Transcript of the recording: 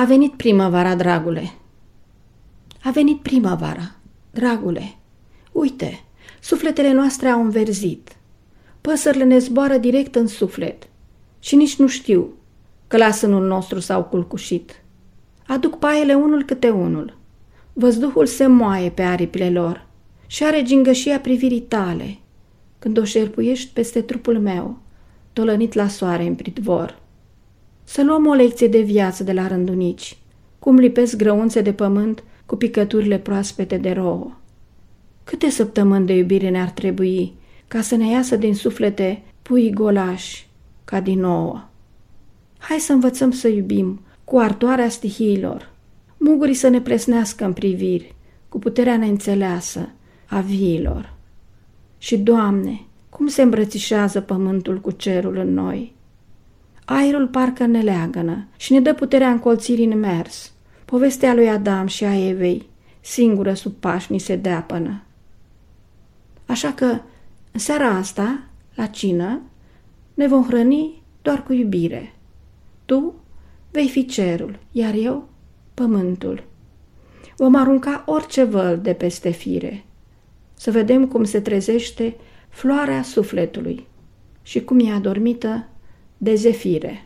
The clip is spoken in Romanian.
A venit primăvara, dragule. A venit primăvara, dragule. Uite, sufletele noastre au înverzit. Păsările ne zboară direct în suflet și nici nu știu că la sânul nostru s-au culcușit. Aduc paiele unul câte unul. Văzduhul se moaie pe aripile lor și are gingășia privirii tale, când o șerpuiești peste trupul meu, tolănit la soare în pridvor. Să luăm o lecție de viață de la rândunici, cum lipesc grăunțe de pământ cu picăturile proaspete de rouă. Câte săptămâni de iubire ne-ar trebui ca să ne iasă din suflete pui golași ca din nouă? Hai să învățăm să iubim cu artoarea stihiilor, mugurii să ne plesnească în priviri, cu puterea neînțeleasă a viilor. Și, Doamne, cum se îmbrățișează pământul cu cerul în noi? Aerul parcă ne leagănă și ne dă puterea încolțirii în mers. Povestea lui Adam și a Evei, singură sub pașni se deapănă. Așa că, în seara asta, la cină, ne vom hrăni doar cu iubire. Tu vei fi cerul, iar eu pământul. Vom arunca orice văl de peste fire, să vedem cum se trezește floarea sufletului și cum e adormită de zefire.